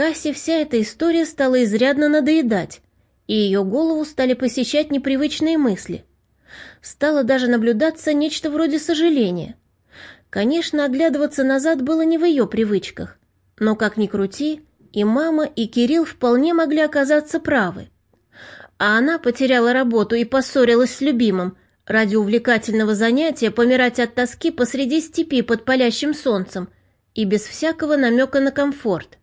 Кассе вся эта история стала изрядно надоедать, и ее голову стали посещать непривычные мысли. Стало даже наблюдаться нечто вроде сожаления. Конечно, оглядываться назад было не в ее привычках, но, как ни крути, и мама, и Кирилл вполне могли оказаться правы. А она потеряла работу и поссорилась с любимым ради увлекательного занятия помирать от тоски посреди степи под палящим солнцем и без всякого намека на комфорт.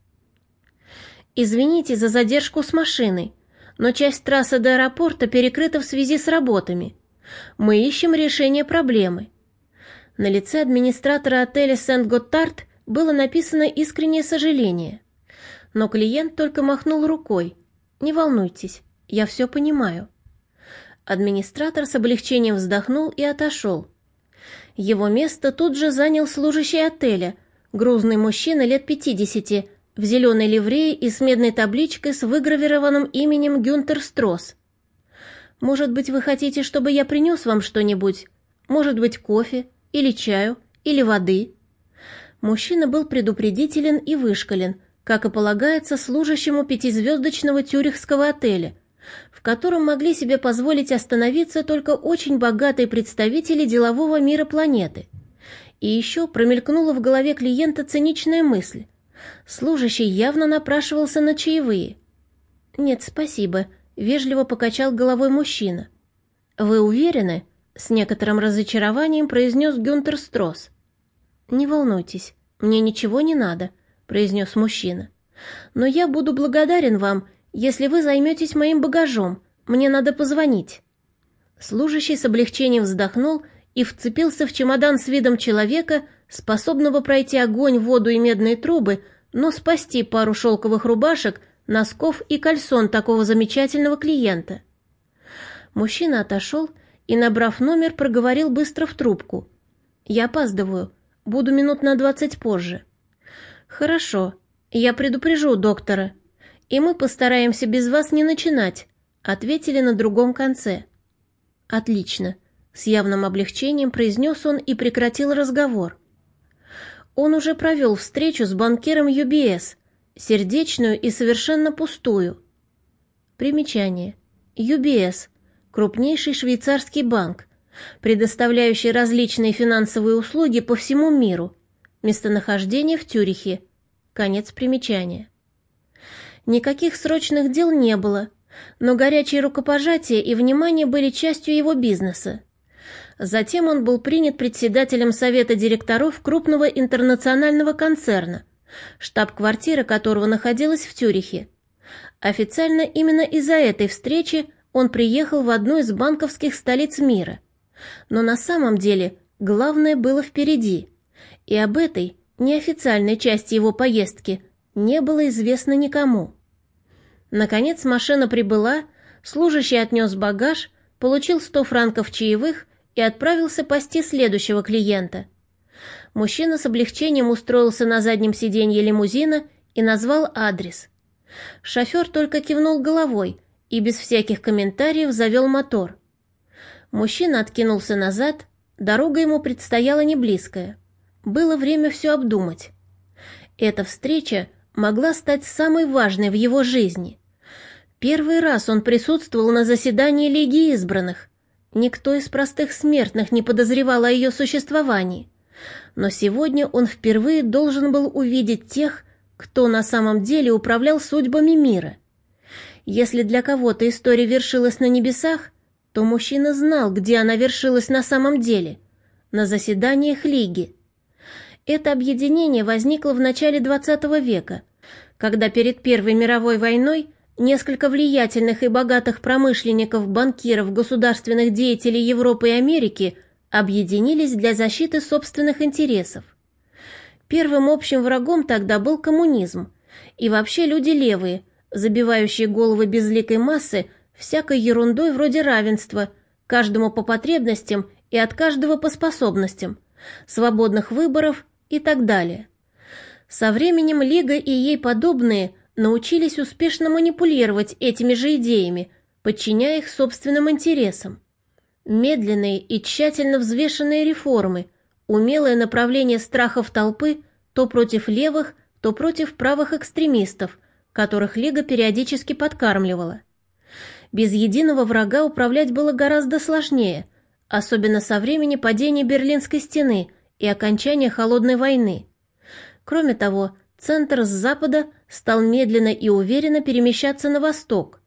«Извините за задержку с машиной, но часть трассы до аэропорта перекрыта в связи с работами. Мы ищем решение проблемы». На лице администратора отеля Сент-Готтард было написано искреннее сожаление. Но клиент только махнул рукой. «Не волнуйтесь, я все понимаю». Администратор с облегчением вздохнул и отошел. Его место тут же занял служащий отеля, грузный мужчина лет пятидесяти, в зеленой ливрее и с медной табличкой с выгравированным именем Гюнтер Стросс. «Может быть, вы хотите, чтобы я принес вам что-нибудь? Может быть, кофе? Или чаю? Или воды?» Мужчина был предупредителен и вышкален, как и полагается служащему пятизвездочного тюрихского отеля, в котором могли себе позволить остановиться только очень богатые представители делового мира планеты. И еще промелькнула в голове клиента циничная мысль – Служащий явно напрашивался на чаевые. «Нет, спасибо», — вежливо покачал головой мужчина. «Вы уверены?» — с некоторым разочарованием произнес Гюнтер Стросс. «Не волнуйтесь, мне ничего не надо», — произнес мужчина. «Но я буду благодарен вам, если вы займетесь моим багажом. Мне надо позвонить». Служащий с облегчением вздохнул и вцепился в чемодан с видом человека, способного пройти огонь, воду и медные трубы, но спасти пару шелковых рубашек, носков и кальсон такого замечательного клиента. Мужчина отошел и, набрав номер, проговорил быстро в трубку. «Я опаздываю. Буду минут на двадцать позже». «Хорошо. Я предупрежу доктора. И мы постараемся без вас не начинать», — ответили на другом конце. «Отлично», — с явным облегчением произнес он и прекратил разговор. Он уже провел встречу с банкиром UBS, сердечную и совершенно пустую. Примечание. UBS – крупнейший швейцарский банк, предоставляющий различные финансовые услуги по всему миру. Местонахождение в Тюрихе. Конец примечания. Никаких срочных дел не было, но горячие рукопожатия и внимание были частью его бизнеса. Затем он был принят председателем совета директоров крупного интернационального концерна, штаб-квартира которого находилась в Тюрихе. Официально именно из-за этой встречи он приехал в одну из банковских столиц мира. Но на самом деле главное было впереди, и об этой неофициальной части его поездки не было известно никому. Наконец машина прибыла, служащий отнес багаж, получил 100 франков чаевых и отправился пасти следующего клиента. Мужчина с облегчением устроился на заднем сиденье лимузина и назвал адрес. Шофер только кивнул головой и без всяких комментариев завел мотор. Мужчина откинулся назад, дорога ему предстояла не близкая. Было время все обдумать. Эта встреча могла стать самой важной в его жизни. Первый раз он присутствовал на заседании Лиги избранных, Никто из простых смертных не подозревал о ее существовании. Но сегодня он впервые должен был увидеть тех, кто на самом деле управлял судьбами мира. Если для кого-то история вершилась на небесах, то мужчина знал, где она вершилась на самом деле – на заседаниях Лиги. Это объединение возникло в начале XX века, когда перед Первой мировой войной Несколько влиятельных и богатых промышленников, банкиров, государственных деятелей Европы и Америки объединились для защиты собственных интересов. Первым общим врагом тогда был коммунизм, и вообще люди левые, забивающие головы безликой массы всякой ерундой вроде равенства, каждому по потребностям и от каждого по способностям, свободных выборов и так далее. Со временем Лига и ей подобные – научились успешно манипулировать этими же идеями, подчиняя их собственным интересам. Медленные и тщательно взвешенные реформы, умелое направление страхов толпы то против левых, то против правых экстремистов, которых Лига периодически подкармливала. Без единого врага управлять было гораздо сложнее, особенно со времени падения Берлинской стены и окончания Холодной войны. Кроме того, центр с запада стал медленно и уверенно перемещаться на восток.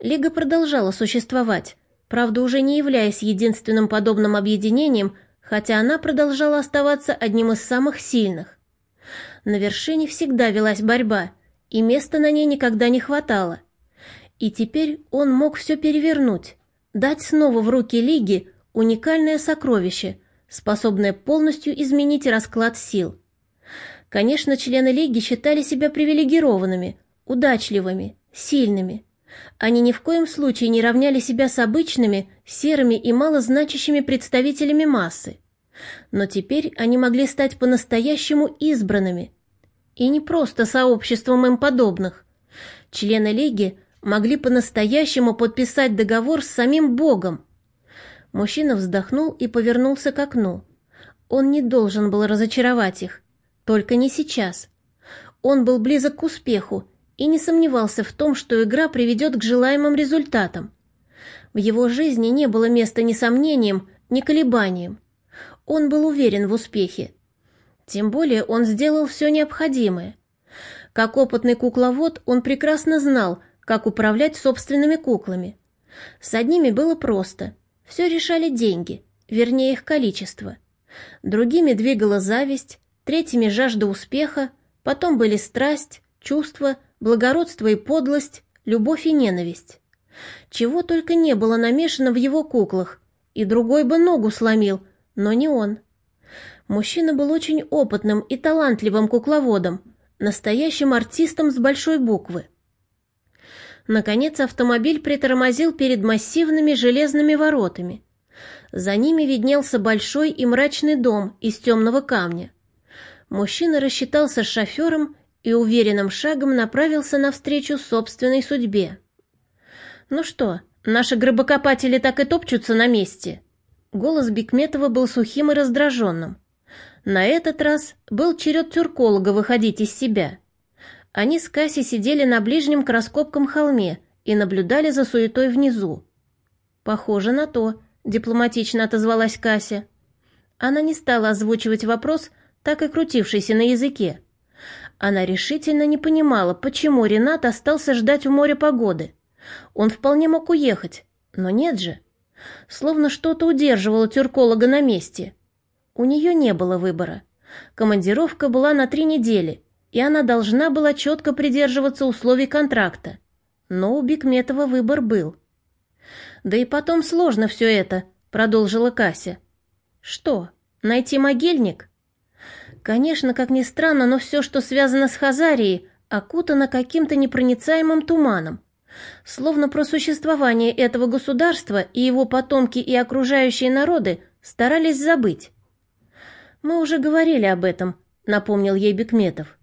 Лига продолжала существовать, правда уже не являясь единственным подобным объединением, хотя она продолжала оставаться одним из самых сильных. На вершине всегда велась борьба, и места на ней никогда не хватало. И теперь он мог все перевернуть, дать снова в руки Лиги уникальное сокровище, способное полностью изменить расклад сил. Конечно, члены Лиги считали себя привилегированными, удачливыми, сильными. Они ни в коем случае не равняли себя с обычными, серыми и малозначащими представителями массы. Но теперь они могли стать по-настоящему избранными. И не просто сообществом им подобных. Члены Лиги могли по-настоящему подписать договор с самим Богом. Мужчина вздохнул и повернулся к окну. Он не должен был разочаровать их. Только не сейчас. Он был близок к успеху и не сомневался в том, что игра приведет к желаемым результатам. В его жизни не было места ни сомнениям, ни колебаниям. Он был уверен в успехе. Тем более он сделал все необходимое. Как опытный кукловод, он прекрасно знал, как управлять собственными куклами. С одними было просто. Все решали деньги, вернее их количество. Другими двигала зависть, третьими жажда успеха, потом были страсть, чувство, благородство и подлость, любовь и ненависть. Чего только не было намешано в его куклах, и другой бы ногу сломил, но не он. Мужчина был очень опытным и талантливым кукловодом, настоящим артистом с большой буквы. Наконец автомобиль притормозил перед массивными железными воротами. За ними виднелся большой и мрачный дом из темного камня. Мужчина рассчитался с шофером и уверенным шагом направился навстречу собственной судьбе. «Ну что, наши гробокопатели так и топчутся на месте?» Голос Бекметова был сухим и раздраженным. На этот раз был черед тюрколога выходить из себя. Они с Касси сидели на ближнем к раскопкам холме и наблюдали за суетой внизу. «Похоже на то», — дипломатично отозвалась Кася. Она не стала озвучивать вопрос, так и крутившийся на языке. Она решительно не понимала, почему Ренат остался ждать у моря погоды. Он вполне мог уехать, но нет же. Словно что-то удерживало тюрколога на месте. У нее не было выбора. Командировка была на три недели, и она должна была четко придерживаться условий контракта. Но у Бекметова выбор был. «Да и потом сложно все это», — продолжила Кася. «Что, найти могильник?» Конечно, как ни странно, но все, что связано с Хазарией, окутано каким-то непроницаемым туманом. Словно про существование этого государства и его потомки и окружающие народы старались забыть. «Мы уже говорили об этом», — напомнил ей Бекметов.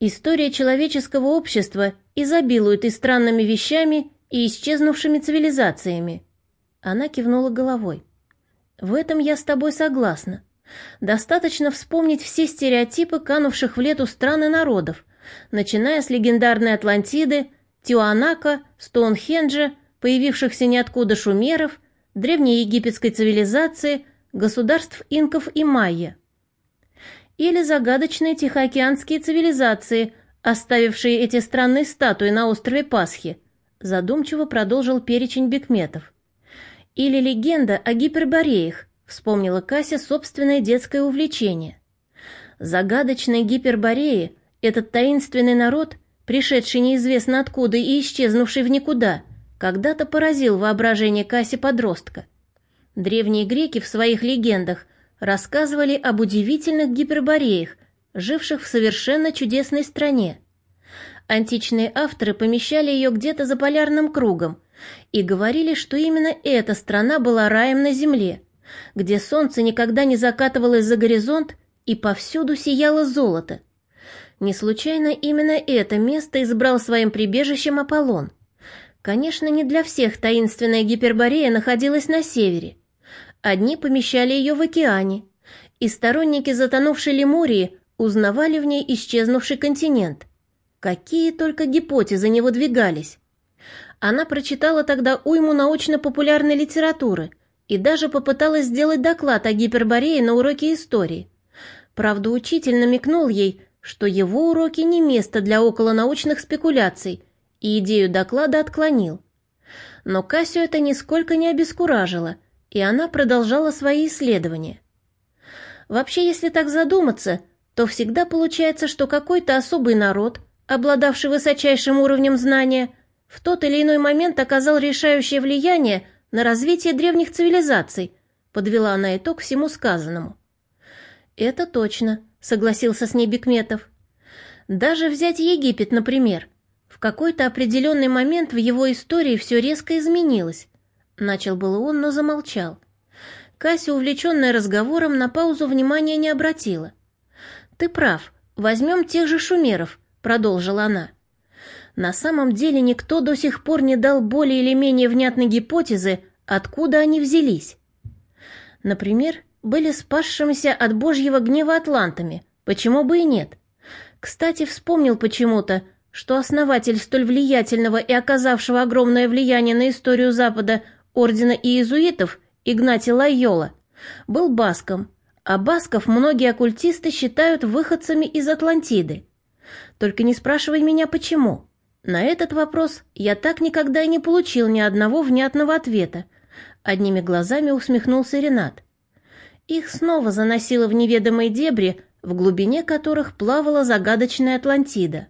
«История человеческого общества изобилует и странными вещами, и исчезнувшими цивилизациями». Она кивнула головой. «В этом я с тобой согласна. Достаточно вспомнить все стереотипы канувших в лету стран и народов, начиная с легендарной Атлантиды, Тиуанака, Стоунхенджа, появившихся ниоткуда шумеров, древнеегипетской цивилизации, государств инков и майя. Или загадочные тихоокеанские цивилизации, оставившие эти странные статуи на острове Пасхи, задумчиво продолжил перечень бекметов. Или легенда о гипербореях, вспомнила Кася собственное детское увлечение. Загадочные гипербореи, этот таинственный народ – пришедший неизвестно откуда и исчезнувший в никуда, когда-то поразил воображение Касси подростка. Древние греки в своих легендах рассказывали об удивительных гипербореях, живших в совершенно чудесной стране. Античные авторы помещали ее где-то за полярным кругом и говорили, что именно эта страна была раем на земле, где солнце никогда не закатывалось за горизонт и повсюду сияло золото. Не случайно именно это место избрал своим прибежищем Аполлон. Конечно, не для всех таинственная Гиперборея находилась на севере. Одни помещали ее в океане, и сторонники затонувшей Лемурии узнавали в ней исчезнувший континент. какие только гипотезы не выдвигались. Она прочитала тогда уйму научно-популярной литературы и даже попыталась сделать доклад о гиперборее на уроке истории. Правда, учитель намекнул ей, что его уроки не место для околонаучных спекуляций, и идею доклада отклонил. Но Кассию это нисколько не обескуражило, и она продолжала свои исследования. Вообще, если так задуматься, то всегда получается, что какой-то особый народ, обладавший высочайшим уровнем знания, в тот или иной момент оказал решающее влияние на развитие древних цивилизаций, подвела она итог всему сказанному. «Это точно», — согласился с ней Бекметов. «Даже взять Египет, например. В какой-то определенный момент в его истории все резко изменилось. Начал было он, но замолчал. Кася, увлеченная разговором, на паузу внимания не обратила. «Ты прав. Возьмем тех же шумеров», — продолжила она. На самом деле никто до сих пор не дал более или менее внятной гипотезы, откуда они взялись. Например, были спасшимися от божьего гнева атлантами, почему бы и нет. Кстати, вспомнил почему-то, что основатель столь влиятельного и оказавшего огромное влияние на историю Запада ордена иезуитов Игнатий Лайола был баском, а басков многие оккультисты считают выходцами из Атлантиды. Только не спрашивай меня, почему. На этот вопрос я так никогда и не получил ни одного внятного ответа. Одними глазами усмехнулся Ренат. Их снова заносило в неведомые дебри, в глубине которых плавала загадочная Атлантида.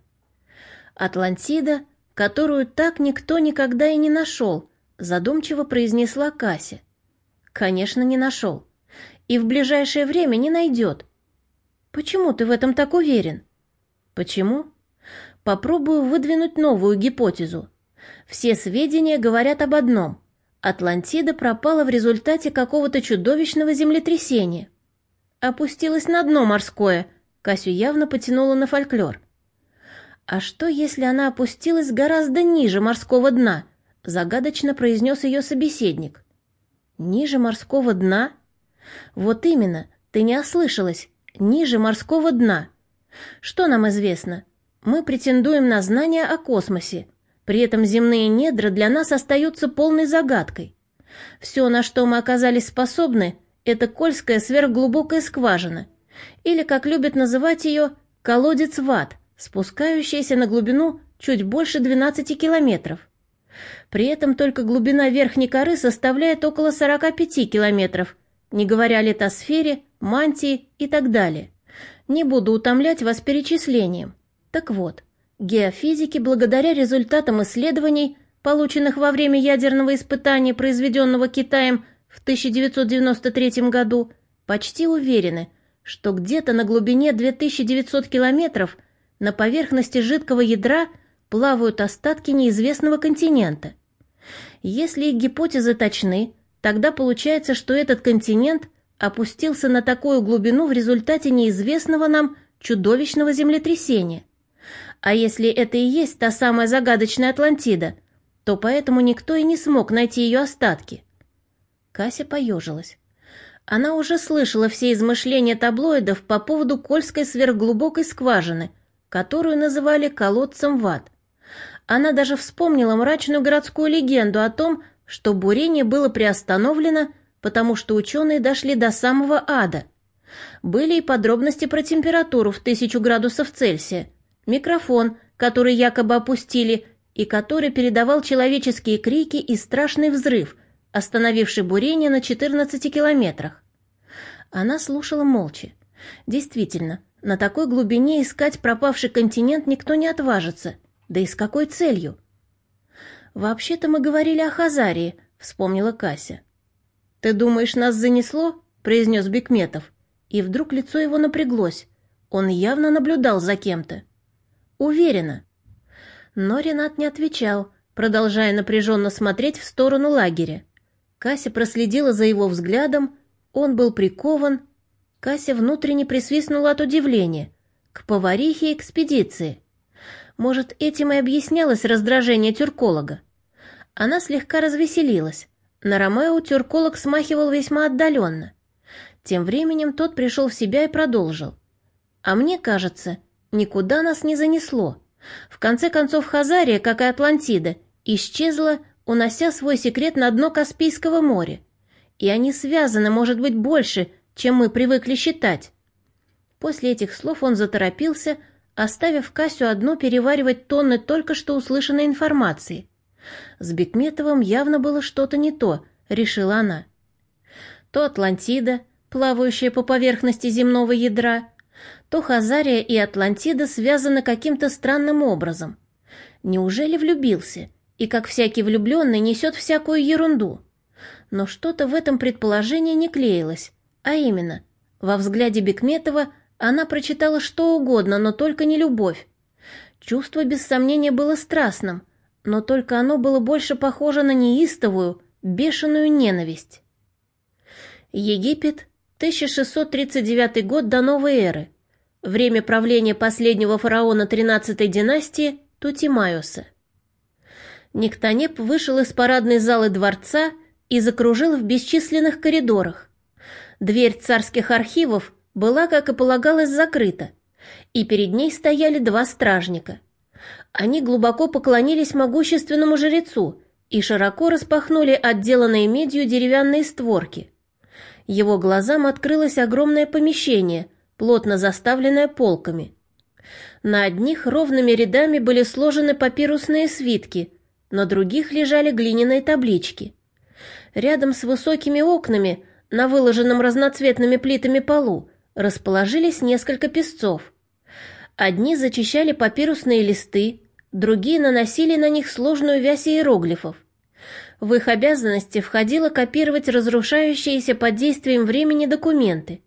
Атлантида, которую так никто никогда и не нашел, задумчиво произнесла Кася. Конечно, не нашел. И в ближайшее время не найдет. Почему ты в этом так уверен? Почему? Попробую выдвинуть новую гипотезу. Все сведения говорят об одном. Атлантида пропала в результате какого-то чудовищного землетрясения. Опустилась на дно морское. Касю явно потянула на фольклор. А что, если она опустилась гораздо ниже морского дна? Загадочно произнес ее собеседник. Ниже морского дна? Вот именно, ты не ослышалась. Ниже морского дна. Что нам известно? Мы претендуем на знания о космосе, при этом земные недра для нас остаются полной загадкой. Все, на что мы оказались способны, это Кольская сверхглубокая скважина, или, как любят называть ее, колодец в ад, спускающаяся на глубину чуть больше 12 километров. При этом только глубина верхней коры составляет около 45 километров, не говоря о литосфере, мантии и так далее. Не буду утомлять вас перечислением. Так вот, геофизики, благодаря результатам исследований, полученных во время ядерного испытания, произведенного Китаем в 1993 году, почти уверены, что где-то на глубине 2900 километров на поверхности жидкого ядра плавают остатки неизвестного континента. Если их гипотезы точны, тогда получается, что этот континент опустился на такую глубину в результате неизвестного нам чудовищного землетрясения – а если это и есть та самая загадочная Атлантида, то поэтому никто и не смог найти ее остатки. Кася поежилась. Она уже слышала все измышления таблоидов по поводу Кольской сверхглубокой скважины, которую называли колодцем в ад. Она даже вспомнила мрачную городскую легенду о том, что бурение было приостановлено, потому что ученые дошли до самого ада. Были и подробности про температуру в тысячу градусов Цельсия, микрофон, который якобы опустили, и который передавал человеческие крики и страшный взрыв, остановивший бурение на 14 километрах. Она слушала молча. Действительно, на такой глубине искать пропавший континент никто не отважится. Да и с какой целью? «Вообще-то мы говорили о Хазарии», — вспомнила Кася. «Ты думаешь, нас занесло?» — произнес Бекметов. И вдруг лицо его напряглось. Он явно наблюдал за кем-то. Уверена. Но Ренат не отвечал, продолжая напряженно смотреть в сторону лагеря. Кася проследила за его взглядом, он был прикован. Кася внутренне присвистнула от удивления. К поварихе экспедиции. Может, этим и объяснялось раздражение тюрколога. Она слегка развеселилась. На Ромео тюрколог смахивал весьма отдаленно. Тем временем тот пришел в себя и продолжил. «А мне кажется, Никуда нас не занесло. В конце концов, Хазария, как и Атлантида, исчезла, унося свой секрет на дно Каспийского моря. И они связаны, может быть, больше, чем мы привыкли считать. После этих слов он заторопился, оставив Касю одну переваривать тонны только что услышанной информации. С Бекметовым явно было что-то не то, решила она. То Атлантида, плавающая по поверхности земного ядра, то Хазария и Атлантида связаны каким-то странным образом. Неужели влюбился и, как всякий влюбленный, несет всякую ерунду? Но что-то в этом предположении не клеилось, а именно, во взгляде Бекметова она прочитала что угодно, но только не любовь. Чувство без сомнения было страстным, но только оно было больше похоже на неистовую, бешеную ненависть. Египет, 1639 год до новой эры. Время правления последнего фараона 13-й династии Тутимайоса. Никтонеп вышел из парадной залы дворца и закружил в бесчисленных коридорах. Дверь царских архивов была, как и полагалось, закрыта, и перед ней стояли два стражника. Они глубоко поклонились могущественному жрецу и широко распахнули отделанные медью деревянные створки. Его глазам открылось огромное помещение, плотно заставленное полками. На одних ровными рядами были сложены папирусные свитки, на других лежали глиняные таблички. Рядом с высокими окнами, на выложенном разноцветными плитами полу, расположились несколько песцов. Одни зачищали папирусные листы, другие наносили на них сложную вязь иероглифов. В их обязанности входило копировать разрушающиеся под действием времени документы,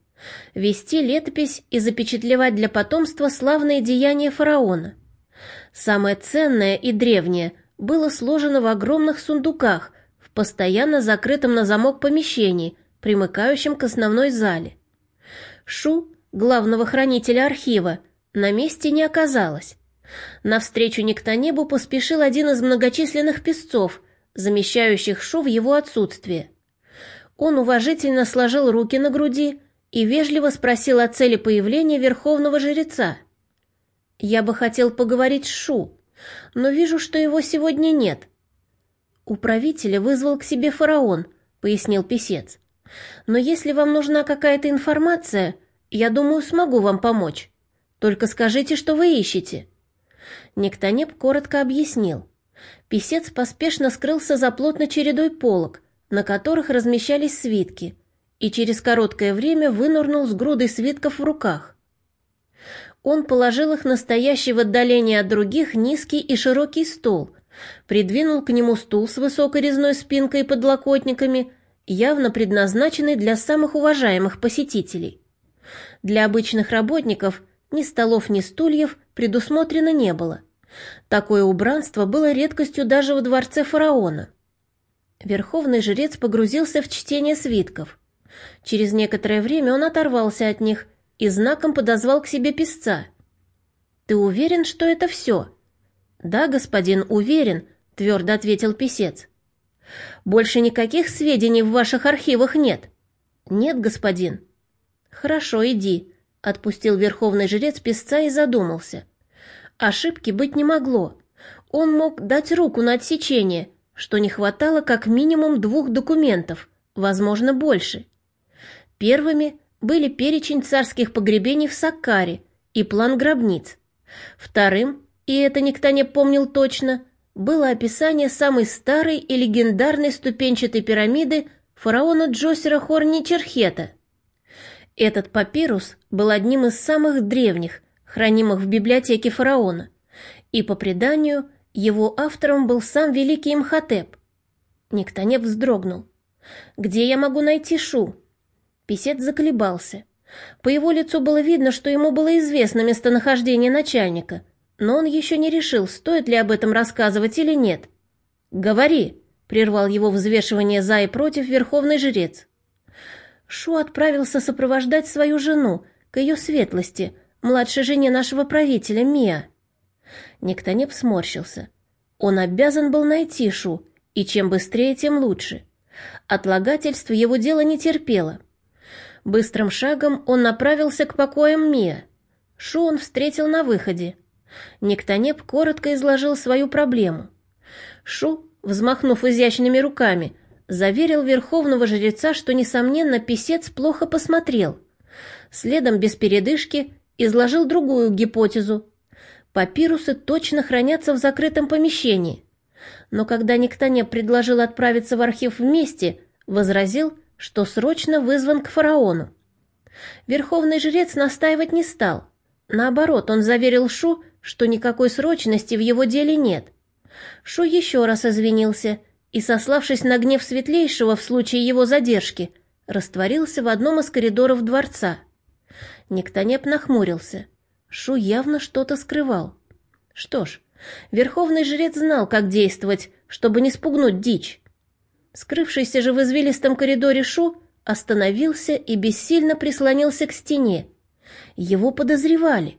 вести летопись и запечатлевать для потомства славные деяния фараона. Самое ценное и древнее было сложено в огромных сундуках в постоянно закрытом на замок помещении, примыкающем к основной зале. Шу, главного хранителя архива, на месте не оказалось. Навстречу Никтонебу поспешил один из многочисленных песцов, замещающих Шу в его отсутствие. Он уважительно сложил руки на груди и вежливо спросил о цели появления верховного жреца. «Я бы хотел поговорить с Шу, но вижу, что его сегодня нет». «Управителя вызвал к себе фараон», — пояснил писец. Но если вам нужна какая-то информация, я думаю, смогу вам помочь. Только скажите, что вы ищете». Никтонеп коротко объяснил. Песец поспешно скрылся за плотной чередой полок, на которых размещались свитки, и через короткое время вынырнул с грудой свитков в руках. Он положил их на в отдалении от других низкий и широкий стол, придвинул к нему стул с высокой резной спинкой и подлокотниками, явно предназначенный для самых уважаемых посетителей. Для обычных работников ни столов, ни стульев предусмотрено не было. Такое убранство было редкостью даже во дворце фараона. Верховный жрец погрузился в чтение свитков. Через некоторое время он оторвался от них и знаком подозвал к себе писца. «Ты уверен, что это все?» «Да, господин, уверен», — твердо ответил писец. Больше никаких сведений в ваших архивах нет? Нет, господин. Хорошо, иди, отпустил верховный жрец песца и задумался. Ошибки быть не могло. Он мог дать руку на отсечение, что не хватало как минимум двух документов, возможно, больше. Первыми были перечень царских погребений в Саккаре и план гробниц. Вторым, и это никто не помнил точно, было описание самой старой и легендарной ступенчатой пирамиды фараона Джосера Хорни Черхета. Этот папирус был одним из самых древних, хранимых в библиотеке фараона, и, по преданию, его автором был сам великий Имхотеп. Никтонеп вздрогнул. «Где я могу найти Шу?» Писец заколебался. По его лицу было видно, что ему было известно местонахождение начальника, но он еще не решил, стоит ли об этом рассказывать или нет. «Говори», — прервал его взвешивание за и против верховный жрец. Шу отправился сопровождать свою жену к ее светлости, младшей жене нашего правителя Мия. Никтонеп сморщился. Он обязан был найти Шу, и чем быстрее, тем лучше. Отлагательство его дело не терпело. Быстрым шагом он направился к покоям Мия. Шу он встретил на выходе — Никтонеп коротко изложил свою проблему. Шу, взмахнув изящными руками, заверил верховного жреца, что, несомненно, писец плохо посмотрел. Следом, без передышки, изложил другую гипотезу. Папирусы точно хранятся в закрытом помещении. Но когда Никтонеп предложил отправиться в архив вместе, возразил, что срочно вызван к фараону. Верховный жрец настаивать не стал. Наоборот, он заверил Шу, что никакой срочности в его деле нет. Шу еще раз извинился и, сославшись на гнев светлейшего в случае его задержки, растворился в одном из коридоров дворца. Никтонеп нахмурился. Шу явно что-то скрывал. Что ж, верховный жрец знал, как действовать, чтобы не спугнуть дичь. Скрывшийся же в извилистом коридоре Шу остановился и бессильно прислонился к стене. Его подозревали.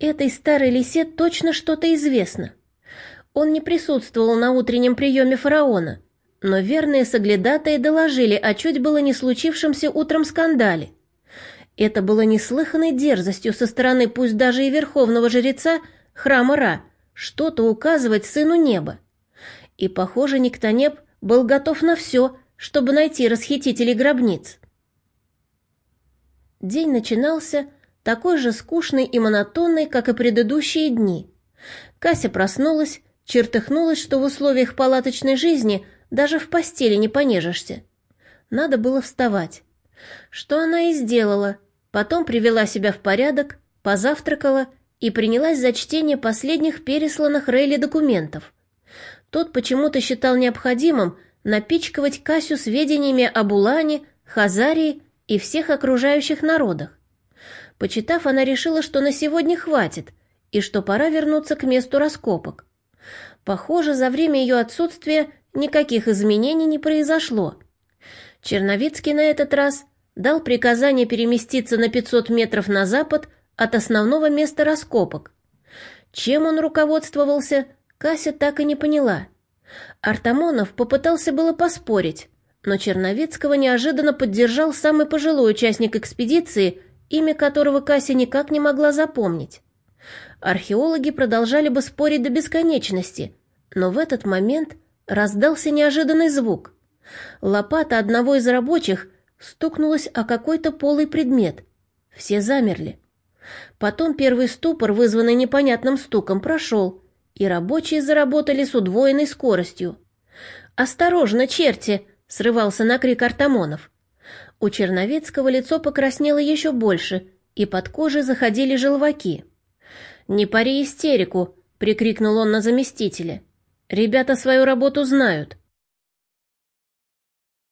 Этой старой лисе точно что-то известно. Он не присутствовал на утреннем приеме фараона, но верные соглядатые доложили о чуть было не случившемся утром скандале. Это было неслыханной дерзостью со стороны пусть даже и верховного жреца храма Ра что-то указывать сыну неба. И, похоже, Никтонеп был готов на все, чтобы найти расхитителей гробниц. День начинался такой же скучный и монотонный, как и предыдущие дни. Кася проснулась, чертыхнулась, что в условиях палаточной жизни даже в постели не понежишься. Надо было вставать. Что она и сделала. Потом привела себя в порядок, позавтракала и принялась за чтение последних пересланных Рейли документов. Тот почему-то считал необходимым напичкывать Касю сведениями об Улане, Хазарии и всех окружающих народах. Почитав, она решила, что на сегодня хватит, и что пора вернуться к месту раскопок. Похоже, за время ее отсутствия никаких изменений не произошло. Черновицкий на этот раз дал приказание переместиться на 500 метров на запад от основного места раскопок. Чем он руководствовался, Кася так и не поняла. Артамонов попытался было поспорить, но Черновицкого неожиданно поддержал самый пожилой участник экспедиции имя которого Кася никак не могла запомнить. Археологи продолжали бы спорить до бесконечности, но в этот момент раздался неожиданный звук. Лопата одного из рабочих стукнулась о какой-то полый предмет. Все замерли. Потом первый ступор, вызванный непонятным стуком, прошел, и рабочие заработали с удвоенной скоростью. «Осторожно, черти!» — срывался на крик Артамонов. У Черновецкого лицо покраснело еще больше, и под кожей заходили желваки. «Не пари истерику!» — прикрикнул он на заместителя. «Ребята свою работу знают.